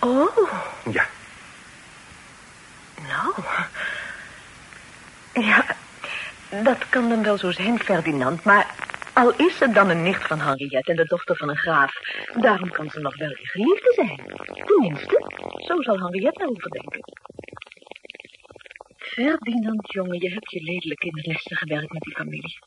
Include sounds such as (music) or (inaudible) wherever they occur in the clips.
Oh, Ja, nou. Ja, dat kan dan wel zo zijn, Ferdinand. Maar al is ze dan een nicht van Henriette en de dochter van een graaf... daarom kan ze nog wel je geliefde zijn. Tenminste, zo zal Henriette erover denken. Ferdinand, jongen, je hebt je lelijk in het lessen gewerkt met die familie.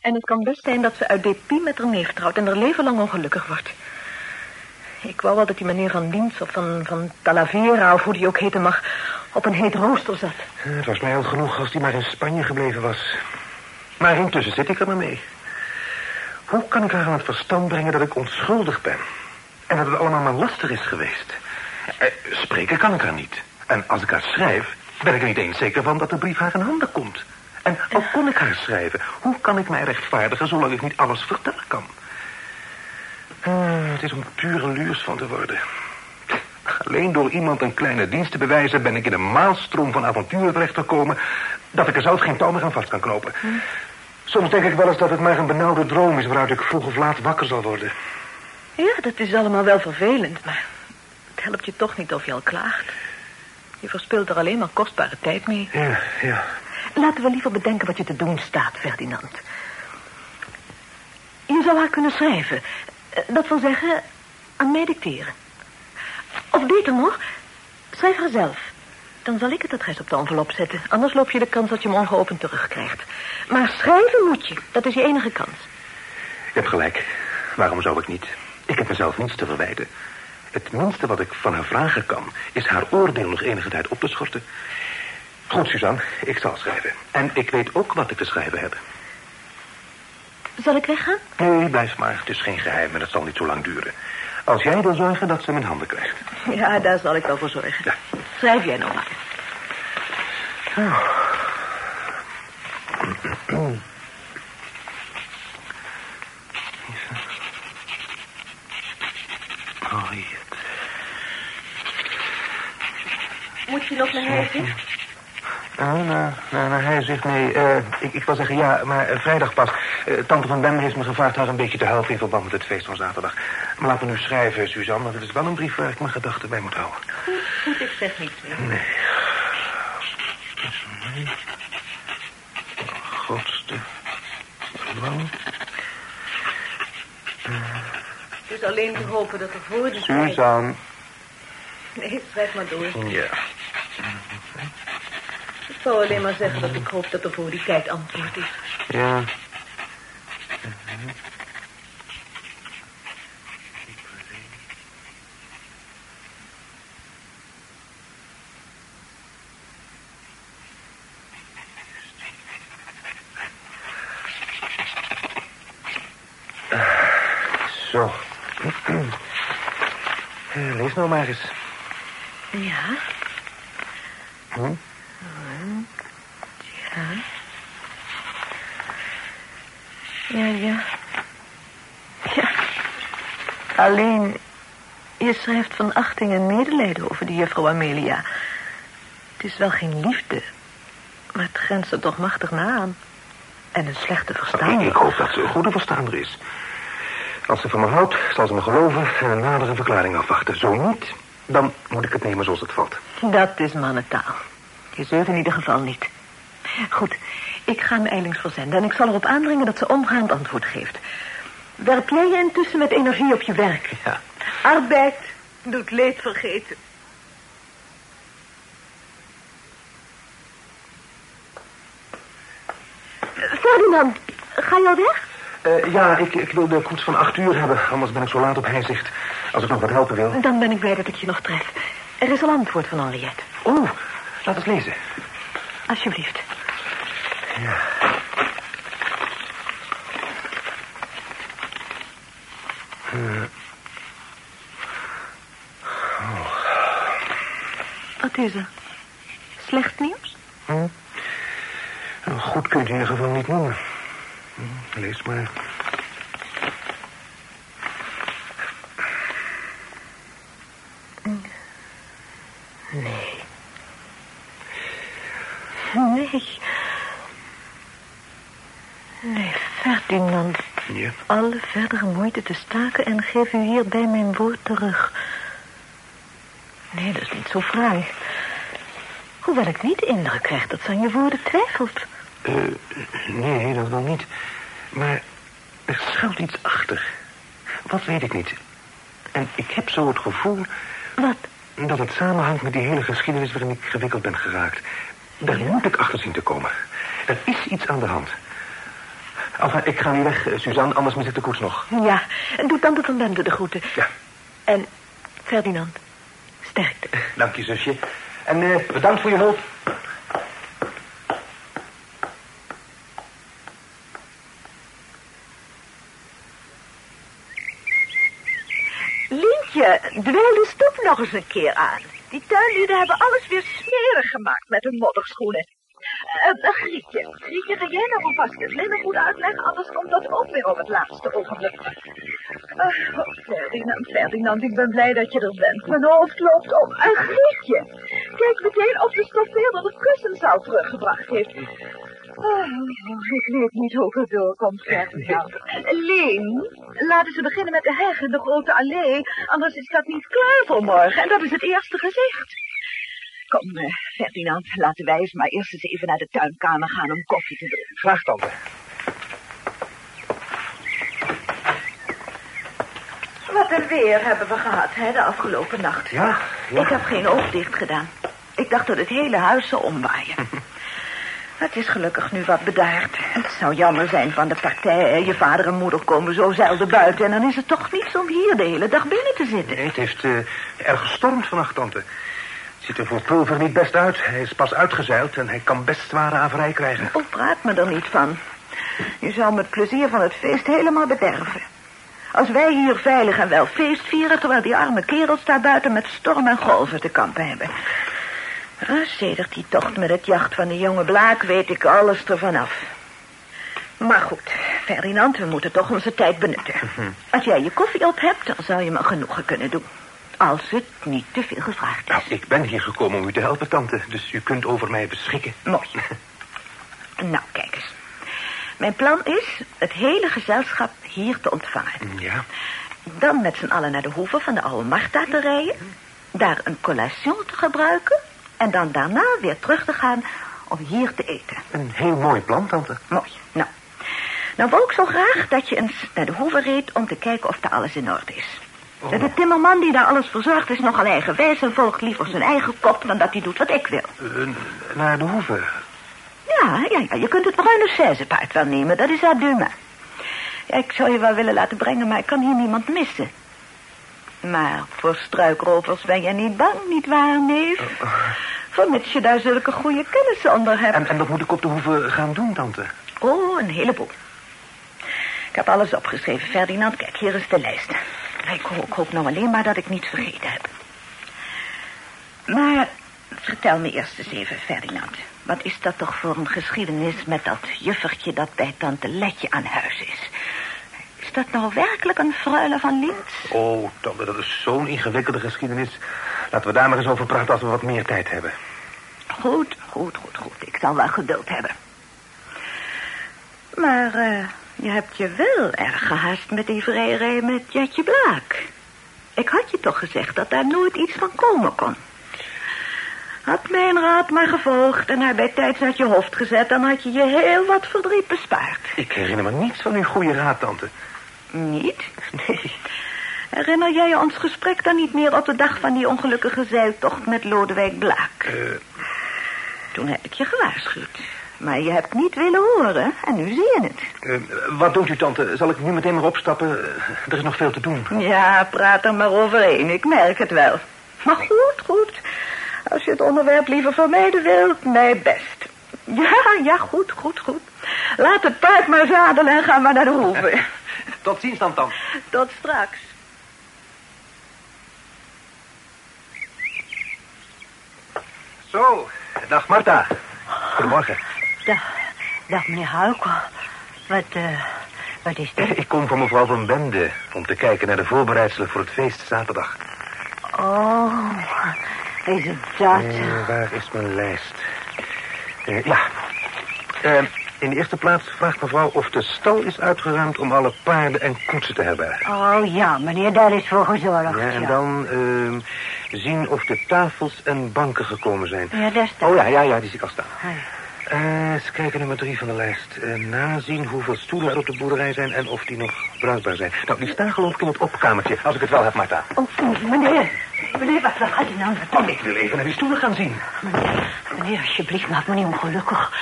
En het kan best zijn dat ze uit dépit met haar neef trouwt... en haar leven lang ongelukkig wordt. Ik wou wel dat die meneer van dienst of van, van Talavera... of hoe die ook heten mag, op een heet rooster zat. Eh, het was mij al genoeg als die maar in Spanje gebleven was. Maar intussen zit ik er maar mee. Hoe kan ik haar aan het verstand brengen dat ik onschuldig ben? En dat het allemaal maar lastig is geweest? Eh, spreken kan ik haar niet. En als ik haar schrijf, ben ik er niet eens zeker van dat de brief haar in handen komt. En al kon ik haar schrijven, hoe kan ik mij rechtvaardigen zolang ik niet alles vertellen kan? Eh, het is om pure luurs van te worden. Alleen door iemand een kleine dienst te bewijzen... ben ik in een maalstroom van avonturen terechtgekomen... dat ik er zelf geen touw meer aan vast kan knopen. Soms denk ik wel eens dat het maar een benauwde droom is... waaruit ik vroeg of laat wakker zal worden. Ja, dat is allemaal wel vervelend, maar het helpt je toch niet of je al klaagt. Je verspilt er alleen maar kostbare tijd mee. Ja, ja. Laten we liever bedenken wat je te doen staat, Ferdinand. Je zou haar kunnen schrijven. Eh, Dat wil zeggen, aan mij dicteren. Of beter nog, schrijf haar zelf. Dan zal ik het adres op de envelop zetten. Anders loop je de kans dat je hem ongeopend terugkrijgt. Maar schrijven moet je. Dat is je enige kans. Je hebt gelijk. Waarom zou ik niet? Ik heb mezelf niets te verwijten. Het minste wat ik van haar vragen kan... is haar oordeel nog enige tijd op te schorten. Goed, Suzanne, ik zal schrijven. En ik weet ook wat ik te schrijven heb. Zal ik weggaan? Nee, blijf maar. Het is geen geheim en het zal niet zo lang duren. Als jij wil zorgen dat ze mijn handen krijgt. Ja, daar zal ik wel voor zorgen. Ja. Schrijf jij nou maar. Oh. Moet je nog naar huis? Nou, nou, nou, nou, hij zegt nee. eh, ik, ik wil zeggen ja, maar eh, vrijdag pas. Eh, tante van Bem heeft me gevraagd haar een beetje te helpen... in verband met het feest van zaterdag. Maar laten we nu schrijven, Suzanne... want het is wel een brief waar ik mijn gedachten bij moet houden. Goed, goed, ik zeg niets meer. Nee. Grootste belang. Het is alleen te hopen dat er voor de. Suzanne. Nee, schrijf maar door. Ja. Ik zou alleen maar zeggen dat ik hoop dat er voor die tijd antwoord is. Ja. Zo. Eh, (clears throat) Lees nou maar eens. Ja? Hm? Ja. Ja, ja. Ja. Alleen, je schrijft van achting en medelijden over die juffrouw Amelia. Het is wel geen liefde, maar het grenst er toch machtig na aan. En een slechte Ik, verstaander. ik hoop dat ze een goede verstaander is. Als ze van me houdt, zal ze me geloven en een nadere verklaring afwachten. Zo niet, dan moet ik het nemen zoals het valt. Dat is mannentaal. Je zeurt in ieder geval niet. Goed, ik ga hem eilings verzenden en ik zal erop aandringen dat ze omgaand antwoord geeft. Werp jij je intussen met energie op je werk. Ja. Arbeid doet leed vergeten. Ferdinand, ga je al weg? Eh, ja, ik, ik wil de koets van acht uur hebben. Anders ben ik zo laat op hijzicht. Als ik nog wat helpen wil. Dan ben ik blij dat ik je nog tref. Er is al antwoord van Henriette. Oeh, laat eens lezen. Alsjeblieft. Wat is er? Slecht nieuws? Hm? Nou, Goed kun je het in ieder geval niet noemen. Hm, Lees maar. Nee. Nee. Nee, Ferdinand. Ja. Alle verdere moeite te staken en geef u hierbij mijn woord terug. Nee, dat is niet zo fraai. Hoewel ik niet de indruk krijg dat ze aan je woorden twijfelt. Uh, nee, dat wel niet. Maar er schuilt iets achter. Wat weet ik niet. En ik heb zo het gevoel... Wat? Dat het samenhangt met die hele geschiedenis waarin ik gewikkeld ben geraakt. Daar moet ik achter zien te komen. Er is iets aan de hand. Enfin, ik ga nu weg, eh, Suzanne, anders mis ik de koets nog. Ja, en doe dan de talenten de groeten. Ja. En Ferdinand, sterkte. Dank je, zusje. En uh, bedankt voor je hulp. Lientje, dweel de stoep nog eens een keer aan. Die tuinlieden hebben alles weer smerig gemaakt met hun modderschoenen. Uh, Grietje, Grietje, ga jij nou alvast het linnengoed uitleggen, anders komt dat ook weer op het laatste ogenblik. Oh, Ferdinand, Ferdinand, ik ben blij dat je er bent. Mijn hoofd loopt op. Uh, Grietje, kijk meteen of de stoffeerder de kussens al teruggebracht heeft. Oh, ik weet niet hoe het doorkomt, Ferdinand. Leen, (laughs) laten ze beginnen met de heg in de grote allee, anders is dat niet klaar voor morgen. En dat is het eerste gezicht. Kom, uh, Ferdinand, laten wij eens maar eerst eens even naar de tuinkamer gaan om koffie te drinken. Graag, tante. Wat een weer hebben we gehad, hè, de afgelopen nacht. Ja, ja. Ik heb geen oog dicht gedaan. Ik dacht dat het hele huis zou omwaaien. (laughs) Het is gelukkig nu wat bedaard. Het zou jammer zijn van de partij. Je vader en moeder komen zo zelden buiten... en dan is het toch niets om hier de hele dag binnen te zitten. Nee, het heeft uh, erg gestormd vannacht, tante. Ziet er voor Pulver niet best uit. Hij is pas uitgezeild en hij kan best zware averij krijgen. Oh, praat me er niet van. Je zou me het plezier van het feest helemaal bederven. Als wij hier veilig en wel feest vieren... terwijl die arme kerels daar buiten met storm en golven te kampen hebben. Ah, sedert die tocht met het jacht van de jonge Blaak weet ik alles ervan af. Maar goed, Ferdinand, we moeten toch onze tijd benutten. Als jij je koffie op hebt, dan zou je me genoegen kunnen doen. Als het niet te veel gevraagd is. Nou, ik ben hier gekomen om u te helpen, tante. Dus u kunt over mij beschikken. Mooi. (laughs) nou, kijk eens. Mijn plan is het hele gezelschap hier te ontvangen. Ja. Dan met z'n allen naar de hoeve van de oude Marta te rijden. Daar een collation te gebruiken. En dan daarna weer terug te gaan om hier te eten. Een heel mooi plan, tante. Mooi. Nou, nou wou ik zo graag dat je eens naar de hoeve reed om te kijken of er alles in orde is. Oh. De timmerman die daar alles verzorgt is nogal eigenwijs en volgt liever zijn eigen kop dan dat hij doet wat ik wil. Uh, naar de hoeve? Ja, ja, ja, je kunt het bruine seizepaard wel nemen, dat is Aduma. Ja, ik zou je wel willen laten brengen, maar ik kan hier niemand missen. Maar voor struikrovers ben je niet bang, niet waar, neef? Uh, Vermits je daar zulke goede kennissen onder hebt. En, en wat moet ik op de hoeve gaan doen, tante? Oh, een heleboel. Ik heb alles opgeschreven, Ferdinand. Kijk, hier is de lijst. Ik hoop, ik hoop nou alleen maar dat ik niets vergeten heb. Maar vertel me eerst eens even, Ferdinand. Wat is dat toch voor een geschiedenis met dat juffertje dat bij tante Letje aan huis is? Is dat nou werkelijk een fruile van Lins? Oh, tante, dat is zo'n ingewikkelde geschiedenis. Laten we daar maar eens over praten als we wat meer tijd hebben. Goed, goed, goed, goed. Ik zal wel geduld hebben. Maar uh, je hebt je wel erg gehaast met die vrijerij met Jetje Blaak. Ik had je toch gezegd dat daar nooit iets van komen kon. Had mijn raad maar gevolgd en haar bij tijds uit je hoofd gezet... dan had je je heel wat verdriet bespaard. Ik herinner me niets van uw goede raad, tante. Niet? Nee. (laughs) Herinner jij je ons gesprek dan niet meer op de dag van die ongelukkige zeiltocht met Lodewijk Blaak? Uh, Toen heb ik je gewaarschuwd. Maar je hebt niet willen horen en nu zie je het. uh, wat doet u, tante? Zal ik nu meteen maar opstappen? Er is nog veel te doen. Ja, praat er maar overheen. Ik merk het wel. Maar goed, goed. Als je het onderwerp liever vermijden wilt, mij best. Ja, ja, goed, goed, goed. Laat het paard maar zadelen en ga maar naar de hoeve. (laughs) Tot ziens dan. Tot straks. Zo, dag Marta. Goedemorgen. Dag, dag meneer Huikel. Wat, eh, wat is dit? Ik kom van mevrouw van Bende om te kijken naar de voorbereidselen voor het feest zaterdag. Oh, is het dat? Eh, waar is mijn lijst? Eh, ja. In de eerste plaats vraagt mevrouw of de stal is uitgeruimd om alle paarden en koetsen te hebben. Oh ja, meneer, daar is voor gezorgd. Ja, en ja. dan ehm, Zien of de tafels en banken gekomen zijn. Ja, daar staat. Oh ja, ja, ja, die zie ik al staan. Hai. Eh, eens kijken, nummer drie van de lijst. Eh, nazien hoeveel stoelen er op de boerderij zijn en of die nog bruikbaar zijn. Nou, die staan geloof ik in het opkamertje, als ik het wel heb, Marta. Oh, meneer. Meneer, wat gaat u nou? Oh, ik wil even naar die stoelen gaan zien. Meneer, meneer, alsjeblieft, maak me niet ongelukkig.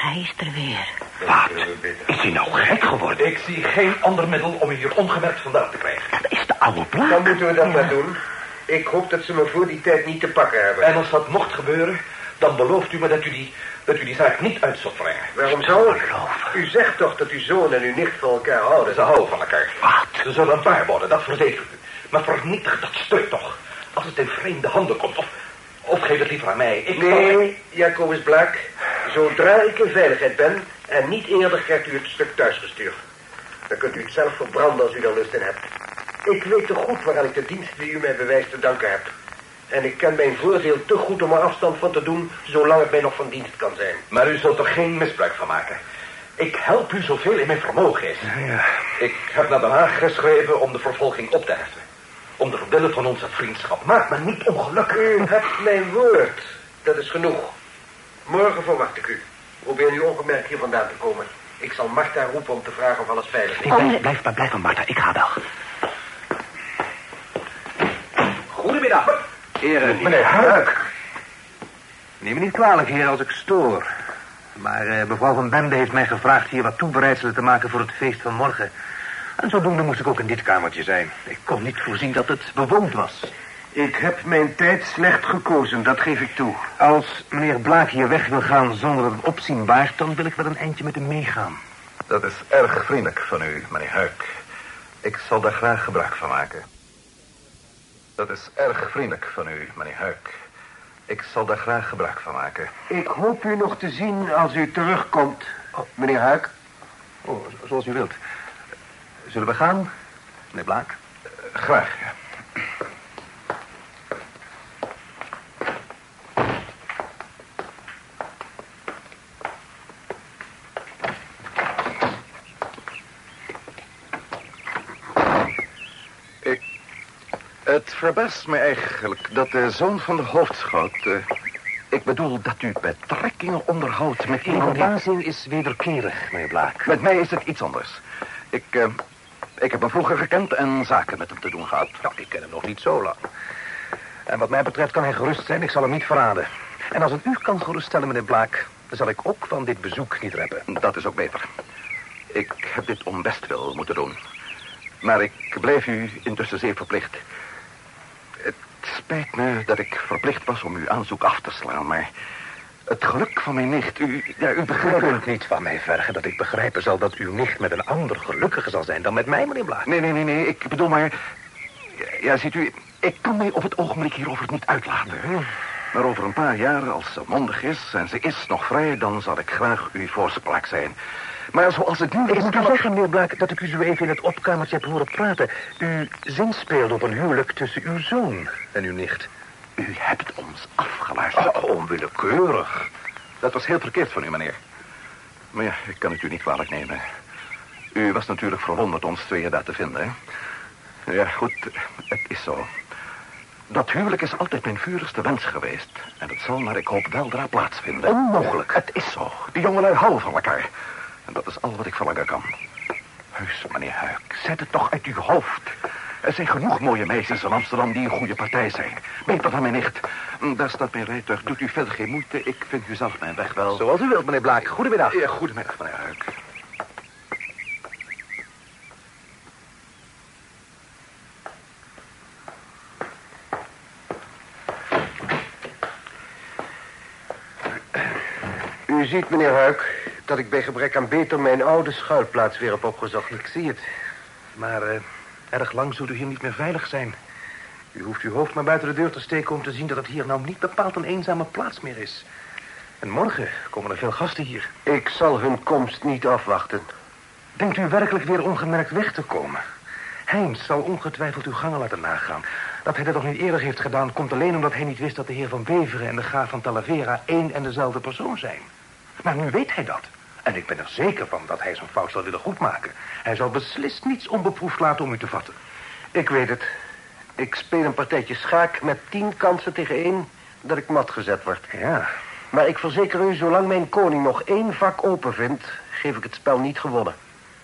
Hij is er weer. Wat? Is hij nou gek geworden? Ik zie geen ander middel om u hier ongemerkt vandaan te krijgen. Dat is de oude plaat. Dan moeten we dat maar doen. Ik hoop dat ze me voor die tijd niet te pakken hebben. En als dat mocht gebeuren, dan belooft u me dat u die, dat u die zaak niet uit zult brengen. Waarom zou ik? U zegt toch dat uw zoon en uw nicht van elkaar houden? Ze houden van elkaar. Wat? Ze zullen een paar worden, dat verzeker ik u. Maar vernietig dat stuk toch. Als het in vreemde handen komt. Of, of geef het liever aan mij. Ik Nee, Jacobus Blaak. Zodra ik in veiligheid ben en niet eerder krijgt u het stuk thuisgestuurd. Dan kunt u het zelf verbranden als u er lust in hebt. Ik weet te goed waaraan ik de dienst die u mij bewijst te danken heb. En ik ken mijn voordeel te goed om er afstand van te doen, zolang het mij nog van dienst kan zijn. Maar u zult er geen misbruik van maken. Ik help u zoveel in mijn vermogen is. Ja, Ik heb naar Den Haag geschreven om de vervolging op te heffen. Om de wille van onze vriendschap. Maak me niet ongelukkig. U hebt mijn woord. Dat is genoeg. Morgen verwacht ik u. Probeer nu ongemerkt hier vandaan te komen. Ik zal Marta roepen om te vragen of alles veilig is. Blijf, blijf maar, blijf maar, Marta. Ik ga wel. Goedemiddag. Heren, meneer Huik. Neem me niet kwalijk, heer, als ik stoor. Maar eh, mevrouw van Bende heeft mij gevraagd hier wat toebereidselen te maken voor het feest van morgen. En zodoende moest ik ook in dit kamertje zijn. Ik kon niet voorzien dat het bewoond was. Ik heb mijn tijd slecht gekozen, dat geef ik toe. Als meneer Blaak hier weg wil gaan zonder dat het opzien baart... dan wil ik wel een eindje met hem meegaan. Dat is erg vriendelijk van u, meneer Huik. Ik zal daar graag gebruik van maken. Dat is erg vriendelijk van u, meneer Huik. Ik zal daar graag gebruik van maken. Ik hoop u nog te zien als u terugkomt, meneer Huik. Oh, zo- zoals u wilt. Zullen we gaan, meneer Blaak? Graag, ja. Verbaast me eigenlijk dat de zoon van de hoofdschout... eh, ik bedoel dat u betrekkingen onderhoudt met iemand die... verbazing is wederkerig, meneer Blaak. Met mij is het iets anders. Ik, eh, ik heb hem vroeger gekend en zaken met hem te doen gehad. Nou, ik ken hem nog niet zo lang. En wat mij betreft kan hij gerust zijn, ik zal hem niet verraden. En als het u kan geruststellen, meneer Blaak... dan zal ik ook van dit bezoek niet reppen. Dat is ook beter. Ik heb dit om bestwil moeten doen. Maar ik blijf u intussen zeer verplicht. Het spijt me dat ik verplicht was om uw aanzoek af te slaan, maar... Het geluk van mijn nicht, u, ja, u begrijpt... kunt niet van mij vergen dat ik begrijpen zal dat uw nicht met een ander gelukkiger zal zijn dan met mij, meneer Blaak. Nee, nee, nee, nee, ik bedoel maar... Ja, ziet u, ik kan mij op het ogenblik hierover niet uitlaten. Maar over een paar jaar, als ze mondig is en ze is nog vrij... dan zal ik graag uw voorspraak zijn. Maar zoals het nu Ik moet u zeggen, meneer Blaak, dat ik u zo even in het opkamertje heb horen praten. U zinspeelde op een huwelijk tussen uw zoon en uw nicht. U hebt ons afgeluisterd. Oh, onwillekeurig. Dat was heel verkeerd van u, meneer. Maar ja, ik kan het u niet kwalijk nemen. U was natuurlijk verwonderd ons tweeën daar te vinden, hè? Ja, goed, het is zo. Dat huwelijk is altijd mijn vurigste wens geweest. En het zal, maar ik hoop, weldra plaatsvinden. Onmogelijk. Het is zo. Die jongelui houden van elkaar. En dat is al wat ik verlangen kan. Heus, meneer Huik, zet het toch uit uw hoofd. Er zijn genoeg mooie meisjes in Amsterdam die een goede partij zijn. Beter dan mijn nicht. Daar staat mijn rijtuig. Doet u verder geen moeite. Ik vind u zelf mijn weg wel. Zoals u wilt, meneer Blaak. Goedemiddag. Ja, goedemiddag, meneer Huik. U ziet, meneer Huik, dat ik bij gebrek aan beter mijn oude schuilplaats weer heb opgezocht. Ik zie het. Maar eh, erg lang zult u hier niet meer veilig zijn. U hoeft uw hoofd maar buiten de deur te steken om te zien dat het hier nou niet bepaald een eenzame plaats meer is. En morgen komen er veel gasten hier. Ik zal hun komst niet afwachten. Denkt u werkelijk weer ongemerkt weg te komen? Heinz zal ongetwijfeld uw gangen laten nagaan. Dat hij dat nog niet eerder heeft gedaan... komt alleen omdat hij niet wist dat de heer van Beveren... en de graaf van Talavera één en dezelfde persoon zijn. Maar nu weet hij dat. En ik ben er zeker van dat hij zijn fout zal willen goedmaken. Hij zal beslist niets onbeproefd laten om u te vatten. Ik weet het. Ik speel een partijtje schaak met tien kansen tegen één dat ik mat gezet word. Ja, Maar ik verzeker u, zolang mijn koning nog één vak open vindt, geef ik het spel niet gewonnen.